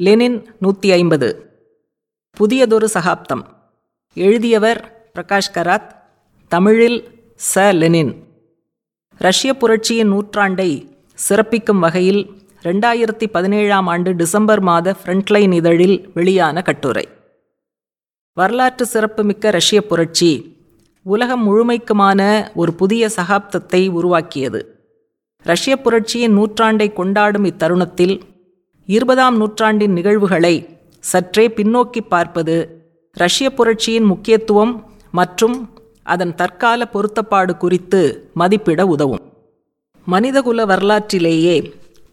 Lenin நூற்றி ஐம்பது புதியதொரு சகாப்தம். எழுதியவர் பிரகாஷ் கராத். தமிழில் ச. லெனின். ரஷ்ய புரட்சியின் நூற்றாண்டை சிறப்பிக்கும் வகையில் ரெண்டாயிரத்தி பதினேழாம் ஆண்டு டிசம்பர் மாத ஃப்ரண்ட்லைன் இதழில் வெளியான கட்டுரை. வரலாற்று சிறப்புமிக்க ரஷ்ய புரட்சி உலகம் முழுமைக்குமான ஒரு புதிய சகாப்தத்தை உருவாக்கியது. ரஷ்ய புரட்சியின் நூற்றாண்டை கொண்டாடும் இத்தருணத்தில் இருபதாம் நூற்றாண்டின் நிகழ்வுகளை சற்றே பின்னோக்கி பார்ப்பது ரஷ்ய புரட்சியின் முக்கியத்துவம் மற்றும் அதன் தற்கால பொருத்தப்பாடு குறித்து மதிப்பிட உதவும். மனிதகுல வரலாற்றிலேயே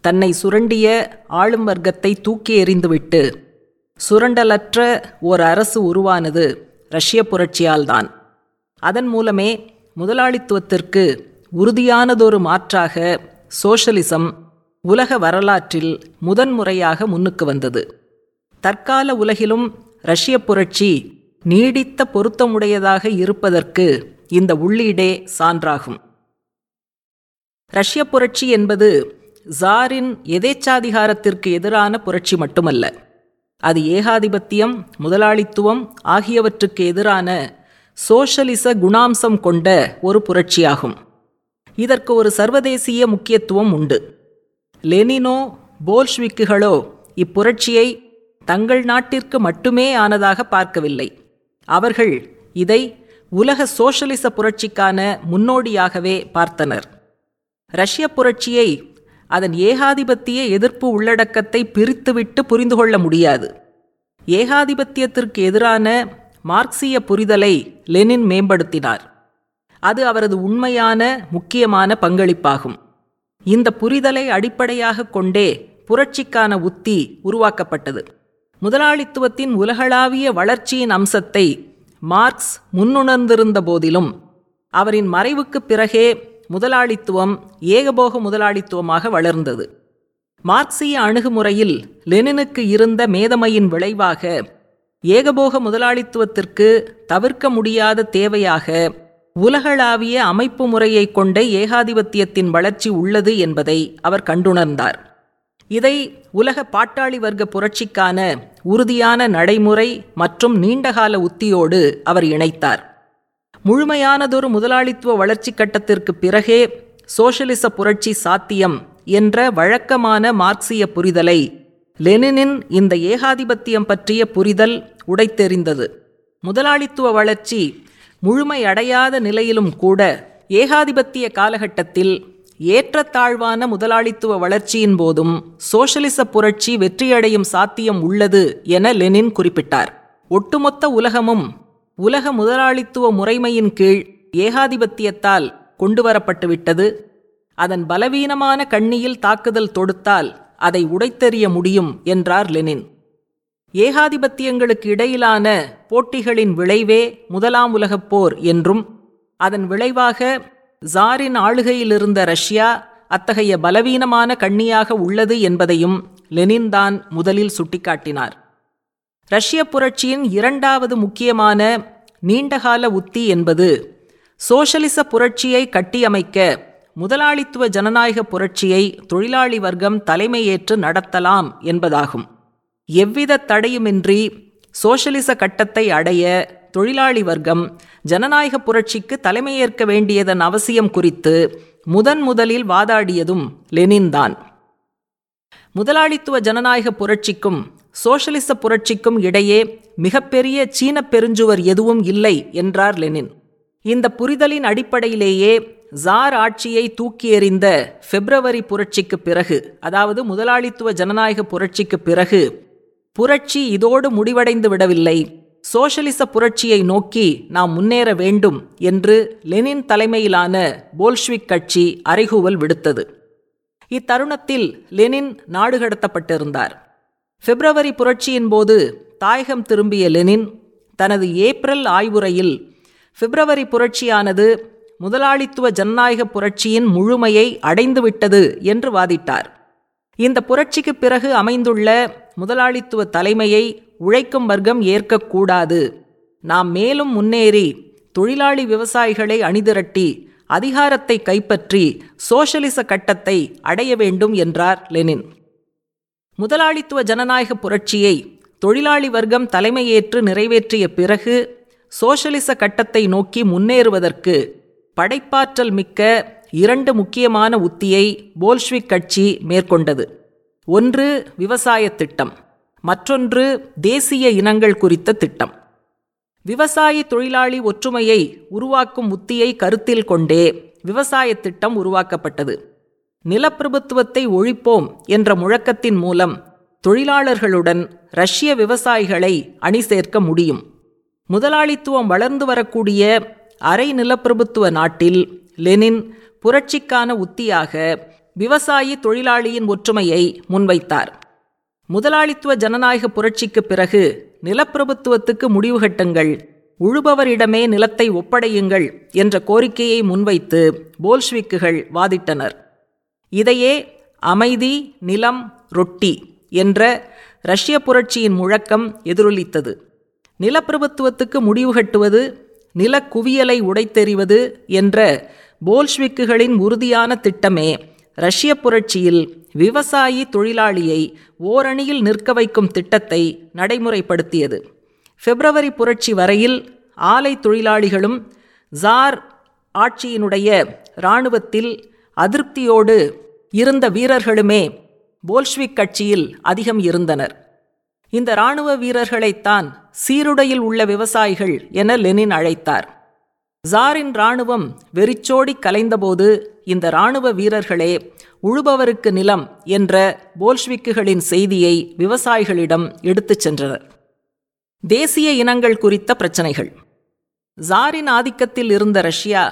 தன்னை சுரண்டிய ஆளும் வர்க்கத்தை தூக்கி எறிந்துவிட்டு சுரண்டலற்ற ஓர் அரசு உருவானது ரஷ்ய புரட்சியால்தான். அதன் மூலமே முதலாளித்துவத்திற்கு உறுதியானதொரு மாற்றாக சோஷலிசம் உலக வரலாற்றில் முதன்முறையாக முன்னுக்கு வந்தது. தற்கால உலகிலும் ரஷ்ய புரட்சி நீடித்த பொருத்தமுடையதாக இருப்பதற்கு இந்த உள்ளீடே சான்றாகும். ரஷ்ய புரட்சி என்பது ஜாரின் எதேச்சாதிகாரத்திற்கு எதிரான புரட்சி மட்டுமல்ல. அது ஏகாதிபத்தியம் முதலாளித்துவம் ஆகியவற்றுக்கு எதிரான சோஷலிச குணாம்சம் கொண்ட ஒரு புரட்சியாகும். இதற்கு ஒரு சர்வதேசிய முக்கியத்துவம் உண்டு. லெனினோ போல்ஷ்விக்குகளோ இப்புரட்சியை தங்கள் நாட்டிற்கு மட்டுமே ஆனதாக பார்க்கவில்லை. அவர்கள் இதை உலக சோஷலிச புரட்சிக்கான முன்னோடியாகவே பார்த்தனர். ரஷ்ய புரட்சியை அதன் ஏகாதிபத்திய எதிர்ப்பு உள்ளடக்கத்தை பிரித்துவிட்டு புரிந்து கொள்ள முடியாது. ஏகாதிபத்தியத்திற்கு எதிரான மார்க்சிய புரிதலை லெனின் மேம்படுத்தினார். அது அவரது உண்மையான முக்கியமான பங்களிப்பாகும். இந்த புரிதலை அடிப்படையாக கொண்டே புரட்சிக்கான உத்தி உருவாக்கப்பட்டது. முதலாளித்துவத்தின் உலகளாவிய வளர்ச்சியின் அம்சத்தை மார்க்ஸ் முன்னுணர்ந்திருந்த போதிலும் அவரின் மறைவுக்குப் பிறகே முதலாளித்துவம் ஏகபோக முதலாளித்துவமாக வளர்ந்தது. மார்க்சிய அணுகுமுறையில் லெனினுக்கு இருந்த மேதமையின் விளைவாக ஏகபோக முதலாளித்துவத்திற்கு தவிர்க்க முடியாத தேவையாக உலகளாவிய அமைப்பு முறையை கொண்ட ஏகாதிபத்தியத்தின் வளர்ச்சி உள்ளது என்பதை அவர் கண்டுணர்ந்தார். இதை உலக பாட்டாளி வர்க்க புரட்சிக்கான உறுதியான நடைமுறை மற்றும் நீண்டகால உத்தியோடு அவர் இணைத்தார். முழுமையானதொரு முதலாளித்துவ வளர்ச்சி கட்டத்திற்கு பிறகே சோசியலிச புரட்சி சாத்தியம் என்ற வழக்கமான மார்க்சிய புரிதலை லெனினின் இந்த ஏகாதிபத்தியம் பற்றிய புரிதல் உடைத்தெறிந்தது. முதலாளித்துவ வளர்ச்சி முழுமையடையாத நிலையிலும் கூட ஏகாதிபத்திய காலகட்டத்தில் ஏற்றத்தாழ்வான முதலாளித்துவ வளர்ச்சியின் போதும் சோசலிச புரட்சி வெற்றியடையும் சாத்தியம் உள்ளது என லெனின் குறிப்பிட்டார். ஒட்டுமொத்த உலகமும் உலக முதலாளித்துவ முறைமையின் கீழ் ஏகாதிபத்தியத்தால் கொண்டுவரப்பட்டுவிட்டது. அதன் பலவீனமான கண்ணியில் தாக்குதல் தொடுத்தால் அதை உடைத்தெறிய முடியும் என்றார் லெனின். ஏகாதிபத்தியங்களுக்கு இடையிலான போட்டிகளின் விளைவே முதலாம் உலகப் போர் என்றும் அதன் விளைவாக ஜாரின் ஆளுகையில் இருந்த ரஷ்யா அத்தகைய பலவீனமான கண்ணியாக உள்ளது என்பதையும் லெனின் தான் முதலில் சுட்டிக்காட்டினார். ரஷ்ய புரட்சியின் இரண்டாவது முக்கியமான நீண்டகால உத்தி என்பது சோஷலிச புரட்சியை கட்டியமைக்க முதலாளித்துவ ஜனநாயக புரட்சியை தொழிலாளி வர்க்கம் தலைமையேற்று நடத்தலாம் என்பதாகும். எவ்வித தடையுமின்றி சோஷலிச கட்டத்தை அடைய தொழிலாளி வர்க்கம் ஜனநாயக புரட்சிக்கு தலைமையேற்க வேண்டியதன் அவசியம் குறித்து முதன் முதலில் வாதாடியதும் லெனின்தான் முதலாளித்துவ ஜனநாயக புரட்சிக்கும் சோஷலிச புரட்சிக்கும் இடையே மிகப்பெரிய சீன பெருஞ்சுவர் எதுவும் இல்லை என்றார் லெனின். இந்த புரிதலின் அடிப்படையிலேயே ஜார் ஆட்சியை தூக்கி எறிந்த பிப்ரவரி புரட்சிக்கு பிறகு அதாவது முதலாளித்துவ ஜனநாயக புரட்சிக்கு பிறகு புரட்சி இதோடு முடிவடைந்து விடவில்லை. சோஷலிச புரட்சியை நோக்கி நாம் முன்னேற வேண்டும் என்று லெனின் தலைமையிலான போல்ஷ்விக் கட்சி அறைகூவல் விடுத்தது. இத்தருணத்தில் லெனின் நாடு கடத்தப்பட்டிருந்தார். பிப்ரவரி புரட்சியின் போது தாயகம் திரும்பிய லெனின் தனது ஏப்ரல் ஆய்வுரையில் பிப்ரவரி புரட்சியானது முதலாளித்துவ ஜனநாயக புரட்சியின் முழுமையை அடைந்துவிட்டது என்று வாதிட்டார். இந்த புரட்சிக்கு பிறகு அமைந்துள்ள முதலாளித்துவ தலைமையை உழைக்கும் வர்க்கம் ஏற்கக்கூடாது. நாம் மேலும் முன்னேறி தொழிலாளி விவசாயிகளை அணிதிரட்டி அதிகாரத்தை கைப்பற்றி சோஷலிச கட்டத்தை அடைய வேண்டும் என்றார் லெனின். முதலாளித்துவ ஜனநாயக புரட்சியை தொழிலாளி வர்க்கம் தலைமையேற்று நிறைவேற்றிய பிறகு சோஷலிச கட்டத்தை நோக்கி முன்னேறுவதற்கு படைப்பாற்றல் மிக்க இரண்டு முக்கியமான உத்தியை போல்ஷ்விக் கட்சி மேற்கொண்டது. ஒன்று விவசாய திட்டம் மற்றொன்று தேசிய இனங்கள் குறித்த திட்டம். விவசாயி தொழிலாளி ஒற்றுமையை உருவாக்கும் உத்தியை கருத்தில் கொண்டே விவசாய திட்டம் உருவாக்கப்பட்டது. நிலப்பிரபுத்துவத்தை ஒழிப்போம் என்ற முழக்கத்தின் மூலம் தொழிலாளர்களுடன் ரஷ்ய விவசாயிகளை அணி சேர்க்க முடியும். முதலாளித்துவம் வளர்ந்து வரக்கூடிய அரை நிலப்பிரபுத்துவ நாட்டில் லெனின் புரட்சிக்கான உத்தியாக விவசாயி தொழிலாளியின் ஒற்றுமையை முன்வைத்தார். முதலாளித்துவ ஜனநாயக புரட்சிக்கு பிறகு நிலப்பிரபுத்துவத்துக்கு முடிவு கட்டுங்கள். உழுபவரிடமே நிலத்தை ஒப்படையுங்கள் என்ற கோரிக்கையை முன்வைத்து போல்ஷ்விக்குகள் வாதிட்டனர். இதையே அமைதி நிலம் ரொட்டி என்ற ரஷ்ய புரட்சியின் முழக்கம் எதிரொலித்தது. நிலப்பிரபுத்துவத்துக்கு முடிவு கட்டுவது நிலக்குவியலை உடைத்தெறிவது என்ற போல்ஷ்விக்குகளின் உறுதியான திட்டமே ரஷ்ய புரட்சியில் விவசாயி தொழிலாளியை ஓரணியில் நிற்க வைக்கும் திட்டத்தை நடைமுறைப்படுத்தியது. பிப்ரவரி புரட்சி வரையில் ஆலை தொழிலாளிகளும் ஜார் ஆட்சியினுடைய இராணுவத்தில் அதிருப்தியோடு இருந்த வீரர்களுமே போல்ஷ்விக் கட்சியில் அதிகம் இருந்தனர். இந்த இராணுவ வீரர்களைத்தான் சீருடையில் உள்ள விவசாயிகள் என லெனின் அழைத்தார். ஜாரின் இராணுவம் வெறிச்சோடி கலைந்தபோது இந்த இராணுவ வீரர்களே உழுபவருக்கு நிலம் என்ற போல்ஷ்விக்குகளின் செய்தியை விவசாயிகளிடம் எடுத்துச் சென்றனர். தேசிய இனங்கள் குறித்த பிரச்சனைகள். ஜாரின் ஆதிக்கத்தில் இருந்த ரஷ்யா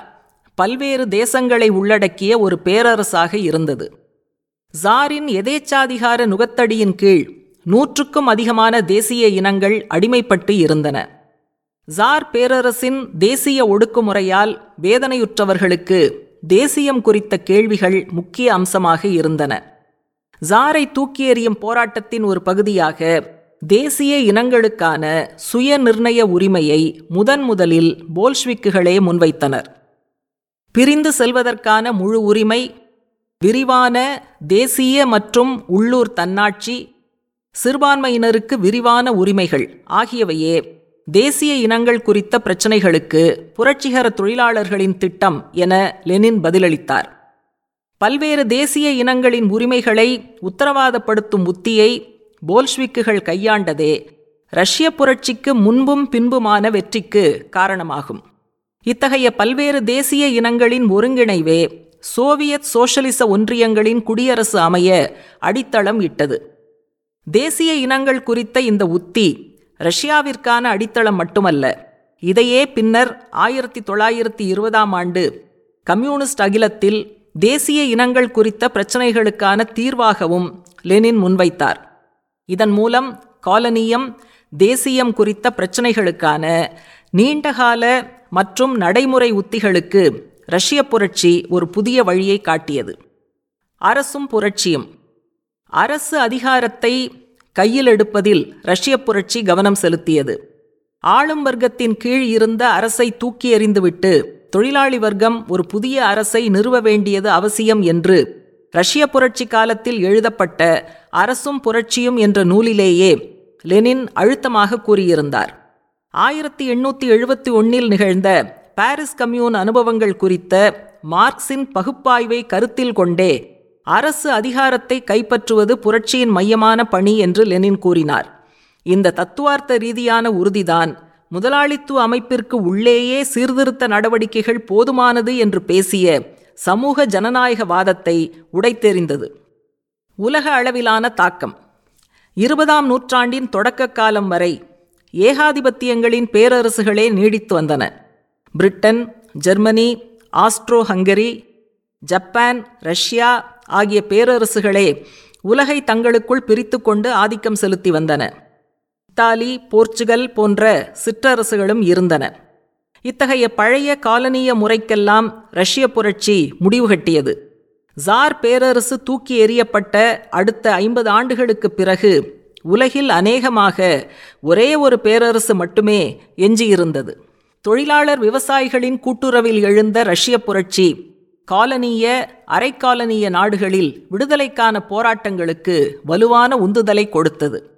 பல்வேறு தேசங்களை உள்ளடக்கிய ஒரு பேரரசாக இருந்தது. ஜாரின் எதேச்சாதிகார நுகத்தடியின் கீழ் நூற்றுக்கும் அதிகமான தேசிய இனங்கள் அடிமைப்பட்டு இருந்தன. ஜார் பேரரசின் தேசிய ஒடுக்குமுறையால் வேதனையுற்றவர்களுக்கு தேசியம் குறித்த கேள்விகள் முக்கிய அம்சமாக இருந்தன. ஜாரை தூக்கி எறியும் போராட்டத்தின் ஒரு பகுதியாக தேசிய இனங்களுக்கான சுய நிர்ணய உரிமையை முதன் முதலில் போல்ஷ்விக்குகளே முன்வைத்தனர். பிரிந்து செல்வதற்கான முழு உரிமை விரிவான தேசிய மற்றும் உள்ளூர் தன்னாட்சி சிறுபான்மையினருக்கு விரிவான உரிமைகள் ஆகியவையே தேசிய இனங்கள் குறித்த பிரச்சினைகளுக்கு புரட்சிகர தொழிலாளர்களின் திட்டம் என லெனின் பதிலளித்தார். பல்வேறு தேசிய இனங்களின் உரிமைகளை உத்தரவாதப்படுத்தும் உத்தியை போல்ஷ்விக்குகள் கையாண்டதே ரஷ்ய புரட்சிக்கு முன்பும் பின்புமான வெற்றிக்கு காரணமாகும். இத்தகைய பல்வேறு தேசிய இனங்களின் ஒருங்கிணைவே சோவியத் சோஷலிச ஒன்றியங்களின் குடியரசு அமைய அடித்தளம் இட்டது. தேசிய இனங்கள் குறித்த இந்த உத்தி ரஷ்யாவிற்கான அடித்தளம் மட்டுமல்ல. இதையே பின்னர் ஆயிரத்தி தொள்ளாயிரத்தி இருபதாம் ஆண்டு கம்யூனிஸ்ட் அகிலத்தில் தேசிய இனங்கள் குறித்த பிரச்சினைகளுக்கான தீர்வாகவும் லெனின் முன்வைத்தார். இதன் மூலம் காலனியம் தேசியம் குறித்த பிரச்சினைகளுக்கான நீண்டகால மற்றும் நடைமுறை உத்திகளுக்கு ரஷ்ய புரட்சி ஒரு புதிய வழியை காட்டியது. அரசும் புரட்சியும். அரசு அதிகாரத்தை கையில் எடுப்பதில் ரஷ்ய புரட்சி கவனம் செலுத்தியது. ஆளும் வர்க்கத்தின் கீழ் இருந்த அரசை தூக்கி எறிந்துவிட்டு தொழிலாளி வர்க்கம் ஒரு புதிய அரசை நிறுவ வேண்டியது அவசியம் என்று ரஷ்ய புரட்சி காலத்தில் எழுதப்பட்ட அரசும் புரட்சியும் என்ற நூலிலேயே லெனின் அழுத்தமாக கூறியிருந்தார். ஆயிரத்தி எண்ணூற்றி எழுபத்தி ஒன்னில் நிகழ்ந்த பாரிஸ் கம்யூன் அனுபவங்கள் குறித்த மார்க்சின் பகுப்பாய்வை கருத்தில் கொண்டே அரசு அதிகாரத்தை கைப்பற்றுவது புரட்சியின் மையமான பணி என்று லெனின் கூறினார். இந்த தத்துவார்த்த ரீதியான உறுதிதான் முதலாளித்துவ அமைப்பிற்கு உள்ளேயே சீர்திருத்த நடவடிக்கைகள் போதுமானது என்று பேசிய சமூக ஜனநாயகவாதத்தை உடைத்தெறிந்தது. உலக அளவிலான தாக்கம். இருபதாம் நூற்றாண்டின் தொடக்க காலம் வரை ஏகாதிபத்தியங்களின் பேரரசுகளே நீடித்து வந்தன. Britain Germany Austro Hungary Japan Russia ஆகிய பேரரசுகளே உலகை தங்களுக்குள் பிரித்து கொண்டு ஆதிக்கம் செலுத்தி வந்தன. இத்தாலி போர்ச்சுகல் போன்ற சிற்றரசுகளும் இருந்தன. இத்தகைய பழைய காலனிய முறைக்கெல்லாம் ரஷ்ய புரட்சி முடிவுகட்டியது ஜார் பேரரசு தூக்கி எறியப்பட்ட அடுத்த ஐம்பது ஆண்டுகளுக்கு பிறகு உலகில் அநேகமாக ஒரே ஒரு பேரரசு மட்டுமே எஞ்சியிருந்தது. தொழிலாளர் விவசாயிகளின் கூட்டுறவில் எழுந்த ரஷ்ய புரட்சி காலனிய அரைக்காலனிய நாடுகளில் விடுதலைக்கான போராட்டங்களுக்கு வலுவான உந்துதலை கொடுத்தது.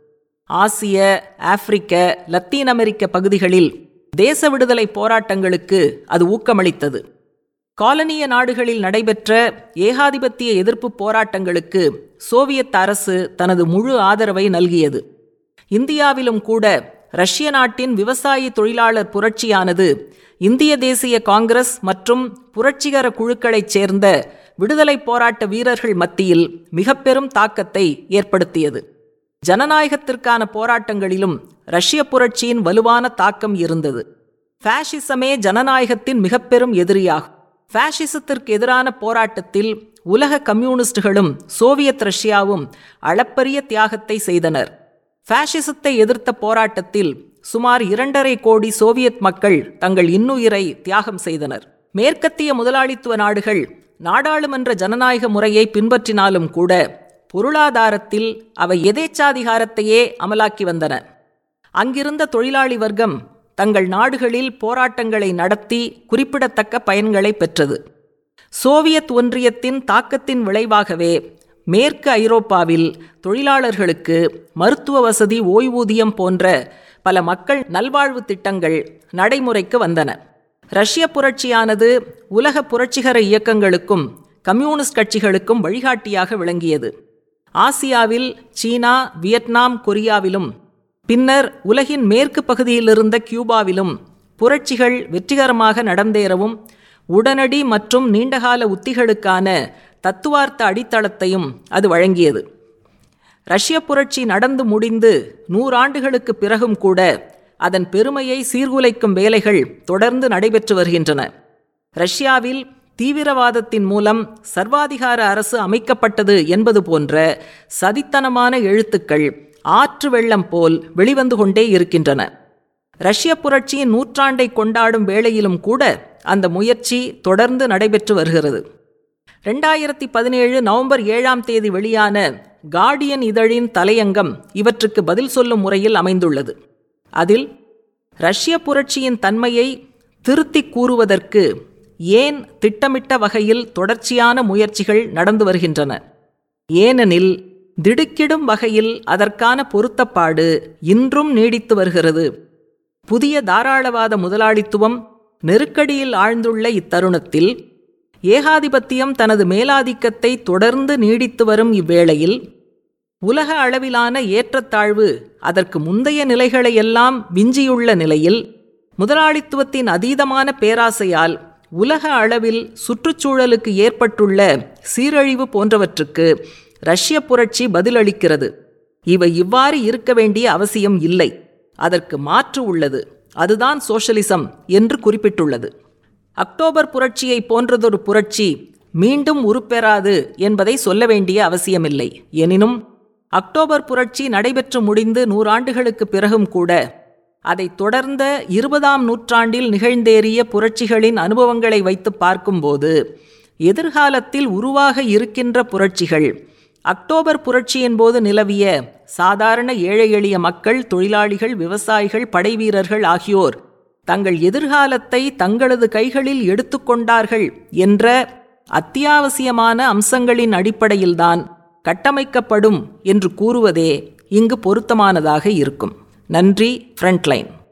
ஆசிய ஆப்பிரிக்க லத்தீன் அமெரிக்க பகுதிகளில் தேச விடுதலை போராட்டங்களுக்கு அது ஊக்கமளித்தது. காலனிய நாடுகளில் நடைபெற்ற ஏகாதிபத்திய எதிர்ப்பு போராட்டங்களுக்கு சோவியத் அரசு தனது முழு ஆதரவை நல்கியது. இந்தியாவிலும் கூட ரஷ்ய நாட்டின் விவசாயி தொழிலாளர் புரட்சியானது இந்திய தேசிய காங்கிரஸ் மற்றும் புரட்சிகர குழுக்களைச் சேர்ந்த விடுதலை போராட்ட வீரர்கள் மத்தியில் மிக பெரும் தாக்கத்தை ஏற்படுத்தியது. ஜனநாயகத்திற்கான போராட்டங்களிலும் ரஷ்ய புரட்சியின் வலுவான தாக்கம் இருந்தது. ஃபேஷிசமே ஜனநாயகத்தின் மிக பெரும் எதிரியாகும். ஃபேஷிசத்திற்கு எதிரான போராட்டத்தில் உலக கம்யூனிஸ்டுகளும் சோவியத் ரஷ்யாவும் அளப்பரிய தியாகத்தை செய்தனர். ஃபேஷிசத்தை எதிர்த்த போராட்டத்தில் சுமார் இரண்டரை கோடி சோவியத் மக்கள் தங்கள் இன்னுயிரை தியாகம் செய்தனர். மேற்கத்திய முதலாளித்துவ நாடுகள் நாடாளுமன்ற ஜனநாயக முறையை பின்பற்றினாலும் கூட பொருளாதாரத்தில் அவை எதேச்சாதிகாரத்தையே அமலாக்கி வந்தன. அங்கிருந்த தொழிலாளி வர்க்கம் தங்கள் நாடுகளில் போராட்டங்களை நடத்தி குறிப்பிடத்தக்க பயன்களை பெற்றது. சோவியத் ஒன்றியத்தின் தாக்கத்தின் விளைவாகவே மேற்கு ஐரோப்பாவில் தொழிலாளர்களுக்கு மருத்துவ வசதி ஓய்வூதியம் போன்ற பல மக்கள் நல்வாழ்வு திட்டங்கள் நடைமுறைக்கு வந்தன. ரஷ்ய புரட்சியானது உலக புரட்சிகர இயக்கங்களுக்கும் கம்யூனிஸ்ட் கட்சிகளுக்கும் வழிகாட்டியாக விளங்கியது. ஆசியாவில் சீனா வியட்நாம் கொரியாவிலும் பின்னர் உலகின் மேற்கு பகுதியிலிருந்த கியூபாவிலும் புரட்சிகள் வெற்றிகரமாக நடந்தேறவும் உடனடி மற்றும் நீண்டகால உத்திகளுக்கான தத்துவார்த்த அடித்தளத்தையும் அது வழங்கியது. ரஷ்ய புரட்சி நடந்து முடிந்து நூறாண்டுகளுக்கு பிறகும் கூட அதன் பெருமையை சீர்குலைக்கும் வேலைகள் தொடர்ந்து நடைபெற்று வருகின்றன. ரஷ்யாவில் தீவிரவாதத்தின் மூலம் சர்வாதிகார அரசு அமைக்கப்பட்டது என்பது போன்ற சதித்தனமான எழுத்துக்கள் ஆற்று வெள்ளம் போல் வெளிவந்து கொண்டே இருக்கின்றன. ரஷ்ய புரட்சியின் நூற்றாண்டை கொண்டாடும் வேளையிலும் கூட அந்த முயற்சி தொடர்ந்து நடைபெற்று வருகிறது. ரெண்டாயிரத்தி பதினேழு நவம்பர் ஏழாம் தேதி வெளியான கார்டியன் இதழின் தலையங்கம் இவற்றுக்கு பதில் சொல்லும் முறையில் அமைந்துள்ளது. அதில் ரஷ்ய புரட்சியின் தன்மையை திருத்தி கூறுவதற்கு ஏன் திட்டமிட்ட வகையில் தொடர்ச்சியான முயற்சிகள் நடந்து வருகின்றன? ஏனெனில் திடுக்கிடும் வகையில் அதற்கான பொருத்தப்பாடு இன்றும் நீடித்து வருகிறது. புதிய தாராளவாத முதலாளித்துவம் நெருக்கடியில் ஆழ்ந்துள்ள இத்தருணத்தில் ஏகாதிபத்தியம் தனது மேலாதிக்கத்தை தொடர்ந்து நீடித்து வரும் இவ்வேளையில் உலக அளவிலான ஏற்றத்தாழ்வு அதற்கு முந்தைய நிலைகளையெல்லாம் விஞ்சியுள்ள நிலையில் முதலாளித்துவத்தின் அதீதமான பேராசையால் உலக அளவில் சுற்றுச்சூழலுக்கு ஏற்பட்டுள்ள சீரழிவு போன்றவற்றுக்கு ரஷ்ய புரட்சி பதிலளிக்கிறது. இவை இவ்வாறு இருக்க வேண்டிய அவசியம் இல்லை. அதற்கு மாற்று உள்ளது. அதுதான் சோஷலிசம் என்று குறிப்பிட்டுள்ளது. அக்டோபர் புரட்சியை போன்றதொரு புரட்சி மீண்டும் உருப்பெறாது என்பதை சொல்ல வேண்டிய அவசியமில்லை. எனினும் அக்டோபர் புரட்சி நடைபெற்று முடிந்து நூறாண்டுகளுக்கு பிறகும் கூட அதைத் தொடர்ந்த இருபதாம் நூற்றாண்டில் நிகழ்ந்தேறிய புரட்சிகளின் அனுபவங்களை வைத்து பார்க்கும்போது எதிர்காலத்தில் உருவாக இருக்கின்ற புரட்சிகள் அக்டோபர் புரட்சியின் போது நிலவிய சாதாரண ஏழை எளிய மக்கள் தொழிலாளிகள் விவசாயிகள் படைவீரர்கள் ஆகியோர் தங்கள் எதிர்காலத்தை தங்களது கைகளில் எடுத்துக்கொண்டார்கள் என்ற அத்தியாவசியமான அம்சங்களின் அடிப்படையில்தான் கட்டமைக்கப்படும் என்று கூறுவதே இங்கு பொருத்தமானதாக இருக்கும். நன்றி ஃப்ரண்ட்லைன்